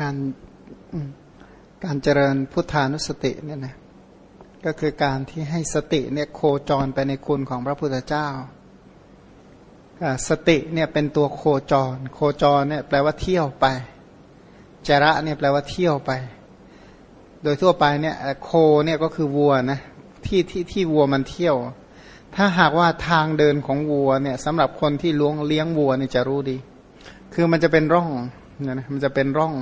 การการเจริญพุทธานุสติเนี่ยนะก็คือการที่ให้สติเนี่ยโคจรไปในคุณของพระพุทธเจ้า สติเนี่ยเป็นตัวโคจร โคจรเนี่ยแปลว่าเที่ยวไป จระเนี่ยแปลว่าเที่ยวไป โดยทั่วไปเนี่ยโคเนี่ยก็คือวัวนะที่ที่ที่วัวมันเที่ยว ถ้าหากว่าทางเดินของวัวเนี่ยสำหรับคนที่ล้วงเลี้ยงวัวเนี่ยจะรู้ดี คือมันจะเป็นร่อง เนี่ยนะมันจะเป็นร่อง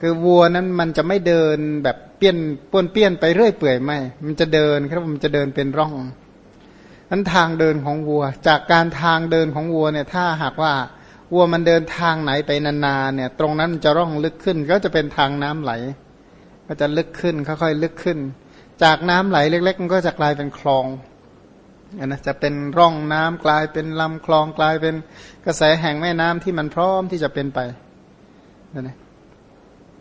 คือวัวนั้นมันจะไม่เดินแบบเปี้ยนป้วนเปี้ยนไปเรื่อยเปื่อยไม่ มันจะเดินครับมันจะเดินเป็นร่องนั้นทางเดินของวัว จากการทางเดินของวัวเนี่ย ถ้าหากว่าวัวมันเดินทางไหนไปนานๆเนี่ย ตรงนั้นมันจะร่องลึกขึ้น ก็จะเป็นทางน้ำไหล ก็จะลึกขึ้นค่อยๆลึกขึ้น จากน้ำไหลเล็ก ๆ มันก็จะกลายเป็นคลอง นะจะเป็นร่องน้ำกลายเป็นลำคลองกลายเป็นกระแสแห่งแม่น้ำที่มันพร้อมที่จะเป็นไปนั่นเอง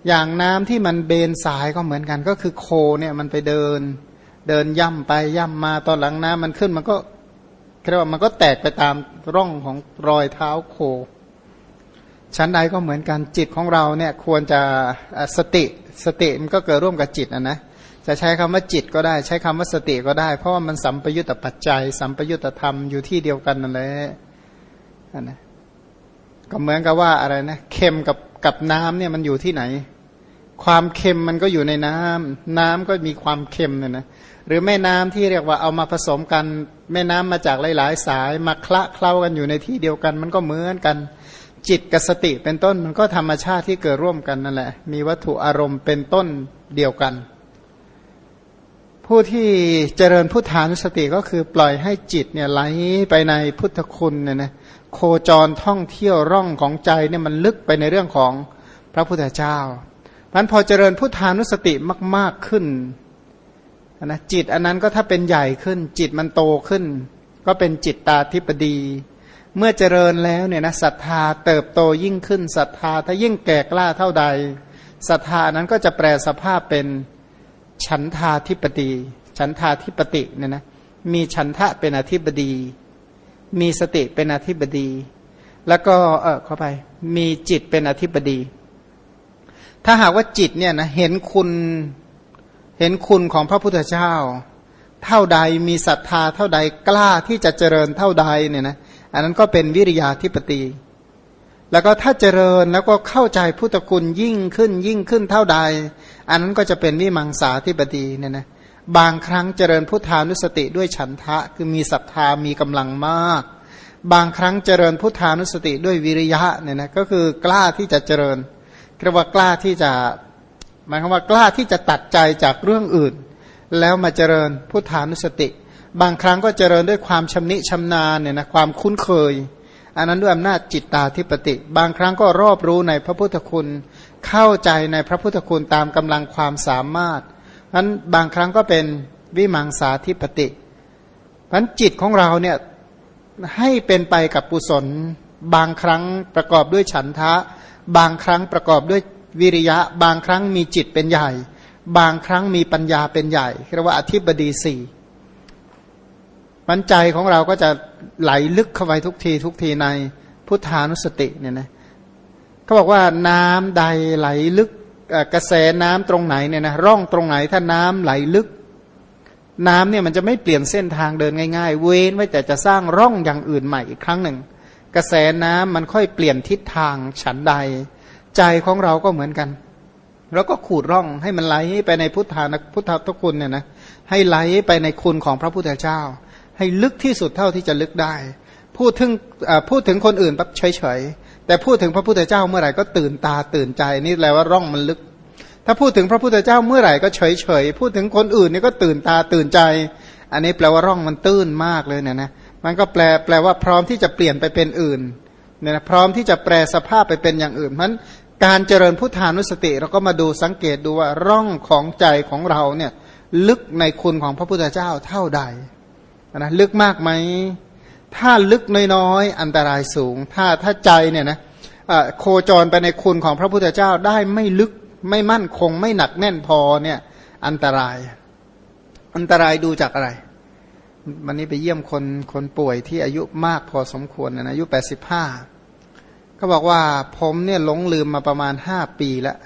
อย่างน้ำที่มันเบนสายก็เหมือนกัน ก็คือโคเนี่ยมันไปเดิน เดินย่ำไปย่ำมาตอนหลังน้ำมันขึ้นมันก็เรียกว่ามันก็แตกไปตามร่องของรอยเท้าโค ชั้นใดก็เหมือนกันจิตของเราเนี่ยควรจะสติสติมันก็เกิดร่วมกับจิตนะนะ จะใช้คำว่าจิตก็ได้ ใช้คำว่าสติก็ได้ เพราะว่ามันสัมปยุตตปัจจัย สัมปยุตตธรรมอยู่ที่เดียวกันนั่นแหละนะก็เหมือนกับว่าอะไรนะเค็มกับกับน้ำเนี่ยมันอยู่ที่ไหน ความเค็มมันก็อยู่ในน้ำน้ำก็มีความเค็มเนี่ยนะหรือแม่น้ำที่เรียกว่าเอามาผสมกัน แม่น้ำมาจากหลาย ๆ สายมาคละเคล้ากันอยู่ในที่เดียวกัน มันก็เหมือนกันจิตกับสติเป็นต้นมันก็ธรรมชาติที่เกิดร่วมกันนั่นแหละ มีวัตถุอารมณ์เป็นต้นเดียวกัน ผู้ที่เจริญพุทธานุสติก็คือปล่อยให้จิตเนี่ยไหลไปในพุทธคุณเนี่ยนะโคจรท่องเที่ยวร่องของใจเนี่ยมันลึกไปในเรื่องของพระพุทธเจ้าพันพอเจริญพุทธานุสติมาก ๆขึ้นนะจิตอันนั้นก็ถ้าเป็นใหญ่ขึ้น จิตมันโตขึ้น ก็เป็นจิตตาธิปดี เมื่อเจริญแล้วเนี่ยนะศรัทธาเติบโตยิ่งขึ้นศรัทธาถ้ายิ่งแก่กล้าเท่าใดศรัทธานั้นก็จะแปลสภาพเป็น ฉันทาธิปดีฉันทาธิปติเนี่ยนะมีฉันทะเป็นอธิบดี มีสติเป็นอธิบดี แล้วก็เออเข้าไป มีจิตเป็นอธิบดี ถ้าหากว่าจิตเนี่ยนะเห็นคุณเห็นคุณของพระพุทธเจ้า เท่าใดมีศรัทธาเท่าใดกล้าที่จะเจริญเท่าใดเนี่ยนะอันนั้นก็เป็นวิริยาธิปตี แล้วก็ถ้าเจริญแล้วก็เข้าใจพุทธคุณยิ่งขึ้นยิ่งขึ้นเท่าใด อันนั้นก็จะเป็นวิมังสาธิปตีเนี่ยนะบางครั้งเจริญพุทธานุสติด้วยฉันทะคือมีศรัทธามีกำลังมาก บางครั้งเจริญพุทธานุสติด้วยวิริยะเนี่ยนะก็คือกล้าที่จะเจริญเรียกว่ากล้าที่จะหมายความว่ากล้าที่จะตัดใจจากเรื่องอื่น แล้วมาเจริญพุทธานุสติ บางครั้งก็เจริญด้วยความชำนิชำนาญเนี่ยนะความคุ้นเคย อันนั้นด้วยอำนาจจิตตาธิปติ บางครั้งก็รอบรู้ในพระพุทธคุณ เข้าใจในพระพุทธคุณตามกำลังความสามารถนั้นบางครั้งก็เป็นวิมังสาธิปติพันจิตของเราเนี่ยให้เป็นไปกับกุศล บางครั้งประกอบด้วยฉันทะ บางครั้งประกอบด้วยวิริยะ บางครั้งมีจิตเป็นใหญ่ บางครั้งมีปัญญาเป็นใหญ่เรียกว่าอธิบดีสี่ มันใจของเราก็จะไหลลึกเข้าไปทุกทีทุกทีในพุทธานุสติเนี่ยนะเขาบอกว่าน้ำใดไหลลึกกระแสน้ำตรงไหนเนี่ยนะร่องตรงไหนถ้าน้ำไหลลึก น้ำเนี่ยมันจะไม่เปลี่ยนเส้นทางเดินง่ายๆ เว้นไว้แต่จะสร้างร่องอย่างอื่นใหม่อีกครั้งหนึ่ง กระแสน้ำมันค่อยเปลี่ยนทิศทางฉันใด ใจของเราก็เหมือนกันเราก็ขูดร่องให้มันไหลไปในพุทธานะพุทธทุกคุณเนี่ยนะให้ไหลไปในคุณของพระพุทธเจ้า ให้ลึกที่สุดเท่าที่จะลึกได้ พูดถึงพูดถึงคนอื่นปั๊บเฉยๆแต่พูดถึงพระพุทธเจ้าเมื่อไหร่ก็ตื่นตาตื่นใจนี่แปลว่าร่องมันลึก ถ้าพูดถึงพระพุทธเจ้าเมื่อไหร่ก็เฉยเฉยพูดถึงคนอื่นนี่ก็ตื่นตาตื่นใจ อันนี้แปลว่าร่องมันตื้นมากเลยเนี่ยนะมันก็แปลแปลว่าพร้อมที่จะเปลี่ยนไปเป็นอื่นเนี่ยนะพร้อมที่จะแปลสภาพไปเป็นอย่างอื่นเพราะการเจริญพุทธานุสติเราก็มาดูสังเกตดูว่าร่องของใจของเราเนี่ยลึกในคุณของพระพุทธเจ้าเท่าใด นะลึกมากไหมถ้าลึกน้อยๆอันตรายสูง ถ้าถ้าใจเนี่ยนะโคจรไปในคุณของพระพุทธเจ้าได้ไม่ลึกไม่มั่นคง ไม่หนักแน่นพอเนี่ย อันตราย อันตรายดูจากอะไร วันนี้ไปเยี่ยมคนคนป่วยที่อายุมากพอสมควรนะอายุแปดสิบห้าก็บอกว่าผมเนี่ยหลงลืมมาประมาณห้าปีแล้ว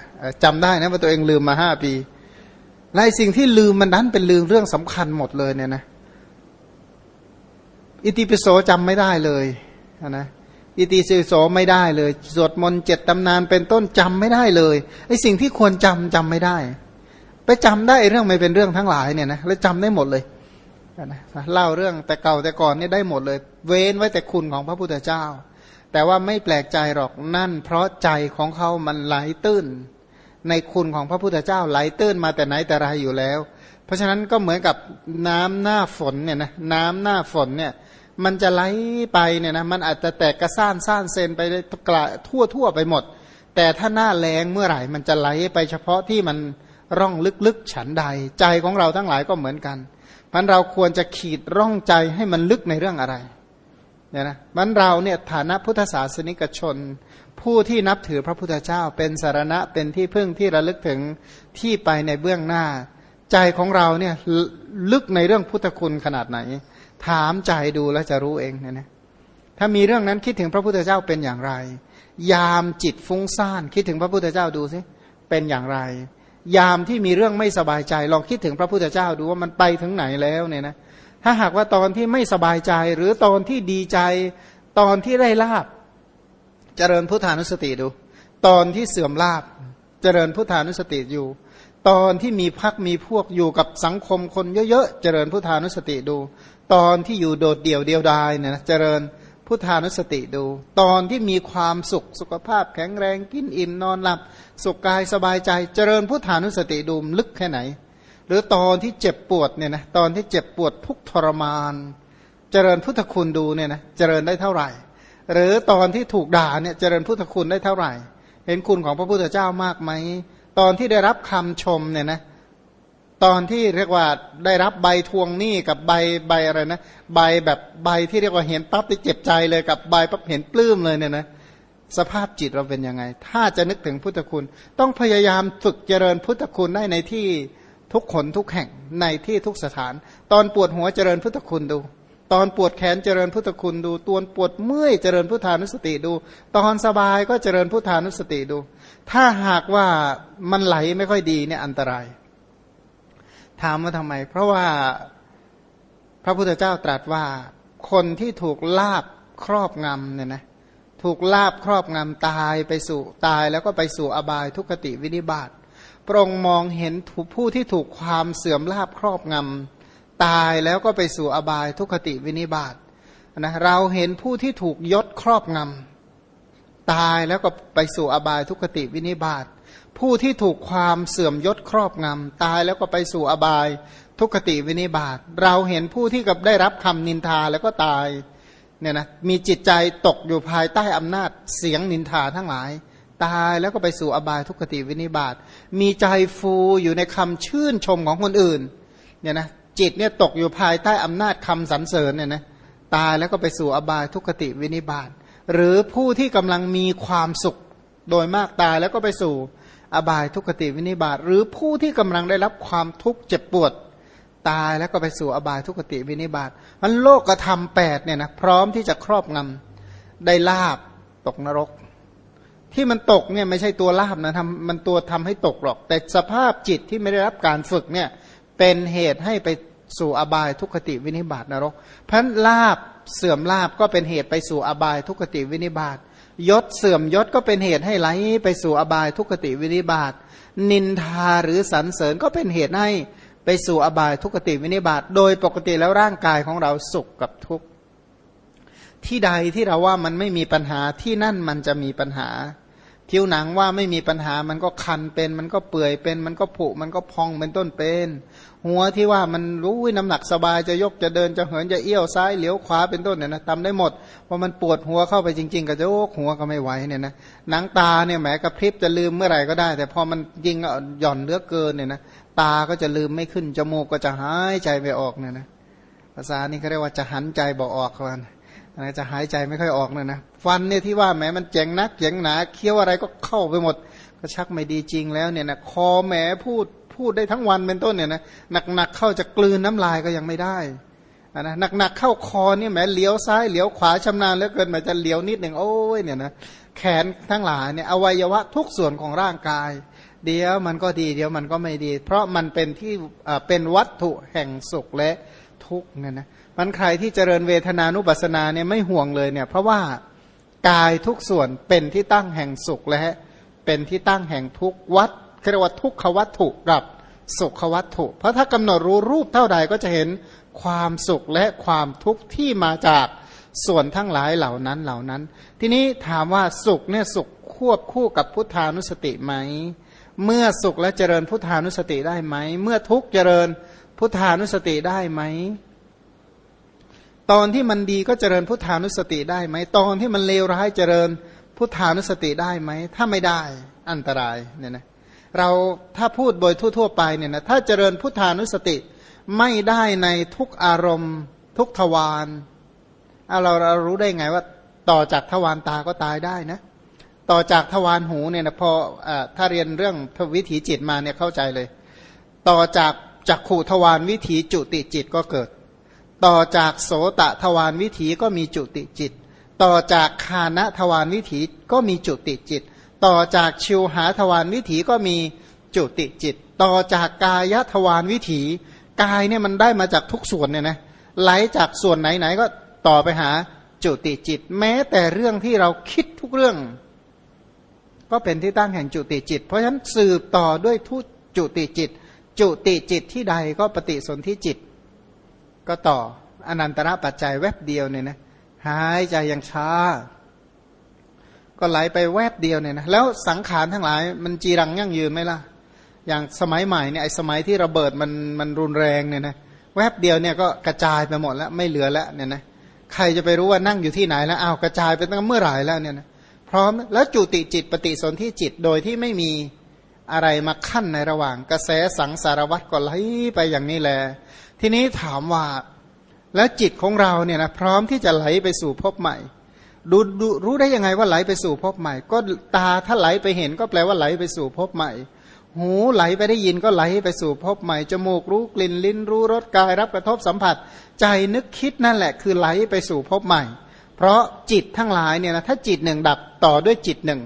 จำได้นะว่าตัวเองลืมมาห้าปีและสิ่งที่ลืมมันนั้นเป็นลืมเรื่องสำคัญหมดเลยเนี่ยนะ อิติปิโสจำไม่ได้เลยนะอิติปิโสไม่ได้เลยสวดมนต์เจ็ดตำนานเป็นต้นจำไม่ได้เลยไอสิ่งที่ควรจำจำไม่ได้ ไปจำได้เรื่องไม่เป็นเรื่องทั้งหลายเนี่ยนะแล้วจำได้หมดเลยนะเล่าเรื่องแต่เก่าแต่ก่อนเนี่ยได้หมดเลย เว้นไว้แต่คุณของพระพุทธเจ้า แต่ว่าไม่แปลกใจหรอกนั่น เพราะใจของเขามันไหลตื้น ในคุณของพระพุทธเจ้าไหลตื้นมาแต่ไหนแต่ไรอยู่แล้ว เพราะฉะนั้นก็เหมือนกับน้ำหน้าฝนเนี่ยนะน้ำหน้าฝนเนี่ย มันจะไหลไปเนี่ยนะมันอาจจะแตกกระซ่านซ่านเซนไปกระทั่วทั่วไปหมด แต่ถ้าหน้าแรงเมื่อไหร่ มันจะไหลไปเฉพาะที่มันร่องลึกๆฉันใด ใจของเราทั้งหลายก็เหมือนกันมันเราควรจะขีดร่องใจให้มันลึกในเรื่องอะไรเนี่ยนะมันเราเนี่ยฐานะพุทธศาสนิกชน ผู้ที่นับถือพระพุทธเจ้า เป็นสารณะเป็นที่พึ่งที่ระลึกถึงที่ไปในเบื้องหน้า ใจของเราเนี่ยลึกในเรื่องพุทธคุณขนาดไหน ถามใจดูแล้วจะรู้เองนะนะถ้ามีเรื่องนั้นคิดถึงพระพุทธเจ้าเป็นอย่างไร ยามจิตฟุ้งซ่านคิดถึงพระพุทธเจ้าดูสิเป็นอย่างไร ยามที่มีเรื่องไม่สบายใจ ลองคิดถึงพระพุทธเจ้าดูว่ามันไปถึงไหนแล้วเนี่ยนะถ้าหากว่าตอนที่ไม่สบายใจหรือตอนที่ดีใจ ตอนที่ได้ลาบ เจริญพุทธานุสติดู ตอนที่เสื่อมลาบ เจริญพุทธานุสติอยู่ ตอนที่มีพักมีพวกอยู่กับสังคมคนเยอะๆเจริญพุทธานุสติดู ตอนที่อยู่โดดเดี่ยวเดียวดายเนี่ยนะเจริญพุทธานุสติดู ตอนที่มีความสุขสุขภาพแข็งแรงกินอิ่มนอนหลับ สุขกายสบายใจ เจริญพุทธานุสติดูลึกแค่ไหน หรือตอนที่เจ็บปวดเนี่ยนะตอนที่เจ็บปวดทุกทรมาน เจริญพุทธคุณดูเนี่ยนะเจริญได้เท่าไหร่ หรือตอนที่ถูกด่าเนี่ยเจริญพุทธคุณได้เท่าไหร่ เห็นคุณของพระพุทธเจ้ามากไหมตอนที่ได้รับคำชมเนี่ยนะ ตอนที่เรียกว่าได้รับใบทวงหนี้กับใบใบอะไรนะ ใบแบบใบที่เรียกว่าเห็นปั๊บที่เจ็บใจเลยกับใบปั๊บเห็นปลื้มเลยเนี่ยนะสภาพจิตเราเป็นยังไง ถ้าจะนึกถึงพุทธคุณ ต้องพยายามฝึกเจริญพุทธคุณได้ในที่ทุกคนทุกแห่งในที่ทุกสถาน ตอนปวดหัวเจริญพุทธคุณดูตอนปวดแขนเจริญพุทธคุณดูตอนปวดเมื่อยเจริญพุทธานุสติดู ตอนสบายก็เจริญพุทธานุสติดู ถ้าหากว่ามันไหลไม่ค่อยดีเนี่ยอันตราย ถามว่าทำไม เพราะว่าพระพุทธเจ้าตรัสว่า คนที่ถูกลาบครอบงำเนี่ยนะถูกลาบครอบงำตายไปสู่ตายแล้วก็ไปสู่อบายทุกขติวินิบาตพระองค์มองเห็นผู้ที่ถูกความเสื่อมลาบครอบงำตายแล้วก็ไปสู่อบายทุกขติวินิบาตนะเราเห็นผู้ที่ถูกยศครอบงำตายแล้วก็ไปสู่อบายทุกขติวินิบาต ผู้ที่ถูกความเสื่อมยศครอบงำ ตายแล้วก็ไปสู่อบาย ทุกขติวินิบาตเราเห็นผู้ที่กับได้รับคำนินทาแล้วก็ตายเนี่ยนะมีจิตใจตกอยู่ภายใต้อำนาจเสียงนินทาทั้งหลาย ตายแล้วก็ไปสู่อบายทุกขติวินิบาตมีใจฟูอยู่ในคำชื่นชมของคนอื่นเนี่ยนะจิตเนี่ยตกอยู่ภายใต้อำนาจคำสรรเสริญเนี่ยนะตายแล้วก็ไปสู่อบายทุกขติวินิบาตหรือผู้ที่กำลังมีความสุขโดยมากตายแล้วก็ไปสู่ อบายทุกขติวินิบาตหรือผู้ที่กำลังได้รับความทุกข์เจ็บปวดตายแล้วก็ไปสู่อบายทุกขติวินิบาตมันโลกกระทำแปดเนี่ยนะพร้อมที่จะครอบงำได้ลาบตกนรก ที่มันตกเนี่ยไม่ใช่ตัวลาบนะทำมันตัวทำให้ตกหรอก แต่สภาพจิตที่ไม่ได้รับการฝึกเนี่ยเป็นเหตุให้ไปสู่อบายทุกขติวินิบาตนรก เพันลาบเสื่อมลาบก็เป็นเหตุไปสู่อบายทุกขติวินิบาต ยศเสื่อมยศก็เป็นเหตุให้ไหลไปสู่อบายทุกขติวินิบาตนินทาหรือสรรเสริญก็เป็นเหตุให้ไปสู่อบายทุกขติวินิบาตโดยปกติแล้วร่างกายของเราสุขกับทุกข์ที่ใดที่เราว่ามันไม่มีปัญหาที่นั่นมันจะมีปัญหา ผิวหนังว่าไม่มีปัญหามันก็คันเป็น มันก็เปื่อยเป็น มันก็ผุมันก็พองเป็นต้นเป็น หัวที่ว่ามันรู้น้ำหนักสบายจะยกจะเดินจะเหินจะเอี้ยวซ้ายเหลียวขวาเป็นต้นเนี่ยนะทำได้หมดพอมันปวดหัวเข้าไปจริง ๆ ก็จะโอกหัวก็ไม่ไหวเนี่ยนะหนังตาเนี่ยแหมกระพริบจะลืมเมื่อไหร่ก็ได้ แต่พอมันยิงหย่อนเลือกเกินเนี่ยนะตาก็จะลืมไม่ขึ้นจมูกก็จะหายใจไปออกเนี่ยนะภาษานี้เขาเรียกว่าจะหันใจบอกออกกัน นะจะหายใจไม่ค่อยออกเลยนะฟันเนี่ยที่ว่าแหมมันเจ๋งนักเจ๋งหนาเคี้ยวอะไรก็เข้าไปหมด ก็ชักไม่ดีจริงแล้วเนี่ยนะคอแหมพูดพูดได้ทั้งวันเป็นต้นเนี่ยนะหนักๆเข้าจะกลืนน้ำลายก็ยังไม่ได้นะหนักๆเข้าคอเนี่ยแหมเลี้ยวซ้ายเลี้ยวขวาชำนาญเหลือเกินแหมจะเลี้ยวนิดหนึ่งโอ้ยเนี่ยนะแขนทั้งหลายเนี่ยอวัยวะทุกส่วนของร่างกาย เดี๋ยวมันก็ดีเดี๋ยวมันก็ไม่ดี เพราะมันเป็นที่เป็นวัตถุแห่งสุขและทุกข์เนี่ยนะ มันใครที่เจริญเวทนานุปัสสนาเนี่ยไม่ห่วงเลยเนี่ย เพราะว่ากายทุกส่วนเป็นที่ตั้งแห่งสุขและเป็นที่ตั้งแห่งทุกวัดเรียกว่าทุกขวัตถุกับสุขวัตถุ เพราะถ้ากำหนดรู้รูปเท่าใดก็จะเห็นความสุขและความทุกข์ที่มาจากส่วนทั้งหลายเหล่านั้นเหล่านั้น ทีนี้ถามว่าสุขเนี่ยสุขควบคู่กับพุทธานุสติไหม เมื่อสุขและเจริญพุทธานุสติได้ไหม เมื่อทุกข์เจริญพุทธานุสติได้ไหม ตอนที่มันดีก็เจริญพุทธานุสติได้ไหมตอนที่มันเลวร้ายเจริญพุทธานุสติได้ไหมถ้าไม่ได้อันตรายเนี่ยนะเราถ้าพูดโดยทั่ว ๆ ไปเนี่ยนะถ้าเจริญพุทธานุสติไม่ได้ในทุกอารมณ์ ทุกทวารเอาเราเรารู้ได้ไงว่าต่อจากทวารตาก็ตายได้นะ ต่อจากทวารหูเนี่ยนะพออถ้าเรียนเรื่องวิถีจิตมาเนี่ยเข้าใจเลย ต่อจากจักขู่ทวารวิถีจุติจิตก็เกิด ต่อจากโสตะทวารวิถีก็มีจุติจิต ต่อจากคานะทวารวิถีก็มีจุติจิต ต่อจากชิวหาทวารวิถีก็มีจุติจิต ต่อจากกายทวารวิถี กายเนี่ยมันได้มาจากทุกส่วนเนี่ยนะไหลจากส่วนไหนๆก็ต่อไปหาจุติจิต แม้แต่เรื่องที่เราคิดทุกเรื่อง ก็เป็นที่ตั้งแห่งจุติจิต เพราะฉะนั้นสืบต่อด้วยทุจุติจิต จุติจิตที่ใดก็ปฏิสนธิจิต ก็ต่ออนันตระปัจจัยแวบเดียวเนี่ยนะหายใจยังช้า ก็ไหลไปแวบเดียวเนี่ยนะแล้วสังขารทั้งหลาย มันจีรังยั่งยืนไหมล่ะ อย่างสมัยใหม่เนี่ยไอ้สมัยที่ระเบิดมันมันรุนแรงเนี่ยนะแวบเดียวเนี่ยก็กระจายไปหมดแล้วไม่เหลือแล้วเนี่ยนะใครจะไปรู้ว่านั่งอยู่ที่ไหนแล้วอ้าวกระจายไปตั้งเมื่อไหร่แล้วเนี่ยนะพร้อมแล้วจุติจิตปฏิสนธิจิตโดยที่ไม่มีอะไรมาขั้นในระหว่าง กระแสสังสารวัตรก็ไหลไปอย่างนี้แหละ ทีนี้ถามว่าแล้วจิตของเราเนี่ยนะพร้อมที่จะไหลไปสู่ภพใหม่ดูดูรู้ได้ยังไงว่าไหลไปสู่ภพใหม่ ก็ตาถ้าไหลไปเห็นก็แปลว่าไหลไปสู่ภพใหม่ หูไหลไปได้ยินก็ไหลไปสู่พบใหม่ จมูกรู้กลิ่นลิ้นรู้รสกายรับกระทบสัมผัส ใจนึกคิดนั่นแหละ คือไหลไปสู่พบใหม่ เพราะจิตทั้งหลายเนี่ยนะถ้าจิตหนึ่งดับต่อด้วยจิตหนึ่ง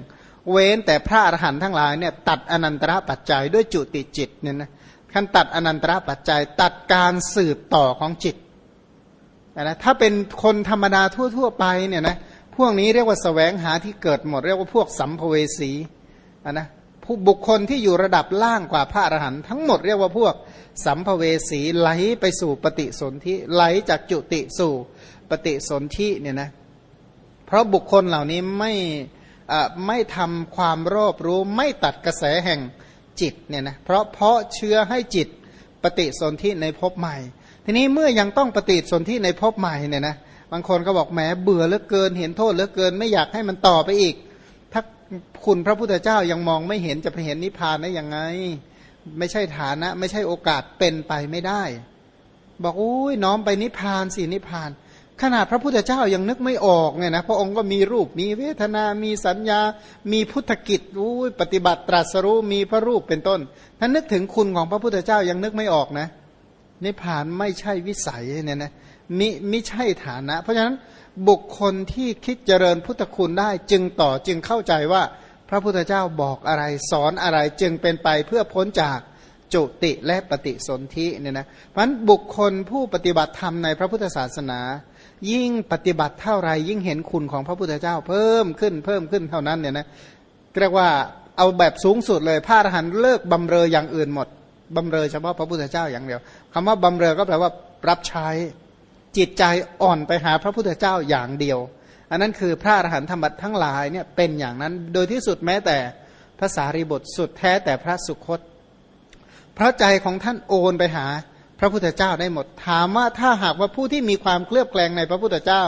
เว้นแต่พระอรหันต์ทั้งหลายเนี่ยตัดอนันตระปัจจัยด้วยจุติจิตเนี่ยนะ ขั้นตัดอนันตระปัจจัยตัดการสืบต่อของจิตนะถ้าเป็นคนธรรมดาทั่ว ๆ ไปเนี่ยนะพวกนี้เรียกว่าสแสวงหาที่เกิดหมด เรียกว่าพวกสัมภเวสีนะผู้บุคคลที่อยู่ระดับล่างกว่าพระอรหันต์ทั้งหมดเรียกว่าพวกสัมภเวสีไหลไปสู่ปฏิสนธิไหลจากจุติสู่ปฏิสนธิเนี่ยนะเพราะบุคคลเหล่านี้ไม่ไม่ทำความรอบรู้ไม่ตัดกระแสแห่ง จิตเนี่ยนะเพราะเพราะเชื้อให้จิตปฏิสนธิในภพใหม่ ทีนี้เมื่อยังต้องปฏิสนธิในภพใหม่เนี่ยนะบางคนก็บอกแหมเบื่อเหลือเกิน เห็นโทษเหลือเกิน ไม่อยากให้มันต่อไปอีก ถ้าคุณพระพุทธเจ้ายังมองไม่เห็นจะไปเห็นนิพพานได้ยังไง ไม่ใช่ฐานะ ไม่ใช่โอกาสเป็นไปไม่ได้ บอกอุ้ยน้อมไปนิพพานสินิพพาน ขนาดพระพุทธเจ้ายังนึกไม่ออกเนี่ยนะพระองค์ก็มีรูปมีเวทนา มีสัญญา มีพุทธกิจอุ้ปฏิบัติตรัสรู้มีพระรูปเป็นต้นถ้านึกถึงคุณของพระพุทธเจ้ายังนึกไม่ออกนะนิพพานไม่ใช่วิสัยเนี่ยนะมิไม่ใช่ฐานะ เพราะฉะนั้นบุคคลที่คิดเจริญพุทธคุณได้จึงต่อจึงเข้าใจว่าพระพุทธเจ้าบอกอะไรสอนอะไรจึงเป็นไปเพื่อพ้นจากจุติและปฏิสนธิเนี่ยนะเพราะฉะนั้นบุคคลผู้ปฏิบัติธรรมในพระพุทธศาสนา ยิ่งปฏิบัติเท่าไรยิ่งเห็นคุณของพระพุทธเจ้า เพิ่มขึ้นเพิ่มขึ้นเท่านั้นเนี่ยนะเรียกว่าเอาแบบสูงสุดเลยพระอรหันต์เลิกบำเรออย่างอื่นหมดบำเรอเฉพาะพระพุทธเจ้าอย่างเดียวคำว่าบำเรอก็แปลว่ารับใช้จิตใจอ่อนไปหาพระพุทธเจ้าอย่างเดียว อันนั้นคือพระอรหันต์ธรรมบัตทั้งหลายเนี่ยเป็นอย่างนั้นโดยที่สุดแม้แต่พระสารีบุตรสุดแท้แต่พระสุคตพระใจของท่านโอนไปหา พระพุทธเจ้าได้หมด ถามว่าถ้าหากว่าผู้ที่มีความเคลือบแคลงในพระพุทธเจ้า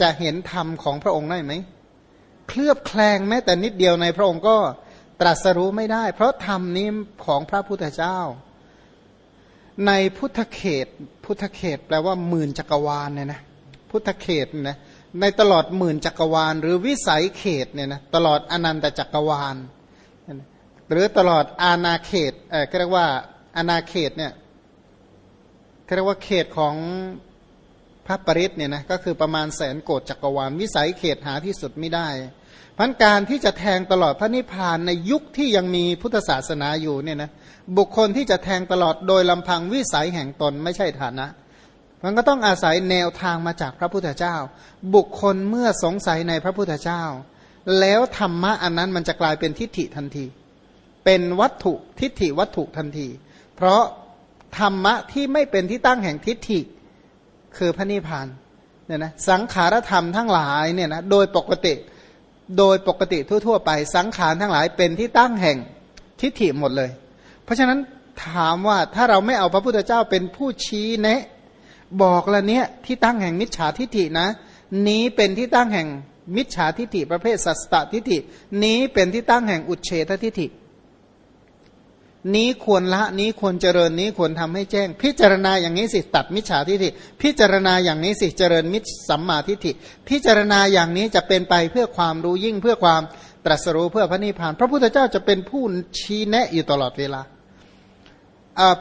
จะเห็นธรรมของพระองค์ได้ไหมเคลือบแคลงแม้แต่นิดเดียวในพระองค์ก็ตรัสรู้ไม่ได้ เพราะธรรมนี้ของพระพุทธเจ้า ในพุทธเขต พุทธเขตแปลว่าหมื่นจักรวาลเนี่ยนะพุทธเขตนะในตลอดหมื่นจักรวาล หรือวิสัยเขตเนี่ยนะตลอดอนันตจักรวาล หรือตลอดอาณาเขตเออเรียกว่าอาณาเขตเนี่ย เรียกว่าเขตของพระปริศเนี่ยนะก็คือประมาณแสนโกดจักรวาลวิสัยเขตหาที่สุดไม่ได้พันการที่จะแทงตลอดพระนิพพานในยุคที่ยังมีพุทธศาสนาอยู่เนี่ยนะบุคคลที่จะแทงตลอดโดยลำพังวิสัยแห่งตนไม่ใช่ฐานะ มันก็ต้องอาศัยแนวทางมาจากพระพุทธเจ้า บุคคลเมื่อสงสัยในพระพุทธเจ้า แล้วธรรมะอันนั้นมันจะกลายเป็นทิฏฐิทันที เป็นวัตถุทิฏฐิวัตถุทันที เพราะ ธรรมะที่ไม่เป็นที่ตั้งแห่งทิฏฐิ คือพระนิพพานเนี่ยนะสังขารธรรมทั้งหลายเนี่ยนะโดยปกติ โดยปกติทั่ว ๆ ไปสังขารทั้งหลายเป็นที่ตั้งแห่งทิฏฐิหมดเลย เพราะฉะนั้นถามว่าถ้าเราไม่เอาพระพุทธเจ้าเป็นผู้ชี้แนะ บอกละเนี้ยที่ตั้งแห่งมิจฉาทิฏฐินะ นี้เป็นที่ตั้งแห่งมิจฉาทิฏฐิประเภทสัสตทิฏฐิ นี้เป็นที่ตั้งแห่งอุเฉททิฏฐิ นี้ควรละนี้ควรเจริญนี้ควรทำให้แจ้ง พิจารณาอย่างนี้สิตัดมิจฉาทิฏฐิพิจารณาอย่างนี้สิเจริญมิจสัมมาทิฏฐิ พิจารณาอย่างนี้จะเป็นไปเพื่อความรู้ยิ่งเพื่อความตรัสรู้เพื่อพระนิพพาน พระพุทธเจ้าจะเป็นผู้ชี้แนะอยู่ตลอดเวลา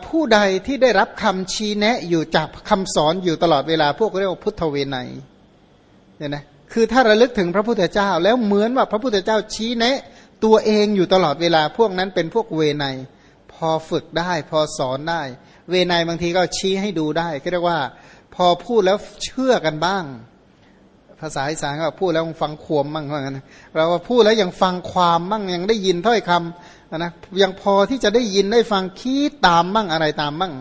ผู้ใดที่ได้รับคำชี้แนะอยู่จากคำสอนอยู่ตลอดเวลาพวกเรียกว่าพุทธเวไนเนี่ยนะคือถ้าระลึกถึงพระพุทธเจ้า แล้วเหมือนว่าพระพุทธเจ้าชี้แนะ ตัวเองอยู่ตลอดเวลาพวกนั้นเป็นพวกเวไน อฝึกได้ พอสอนได้ เวนบางทีก็ชี้ให้ดูได้ก็เรียกว่า พอพูดแล้วเชื่อกันบ้าง ภาษาอีสานก็พูดแล้วฟังขวมมั่งว่างั้นเราว่าพูดแล้วยังฟังความมั่งยังได้ยินถ้อยคำนะยังพอที่จะได้ยินได้ฟังคิดตามมั่งอะไรตามมั่ง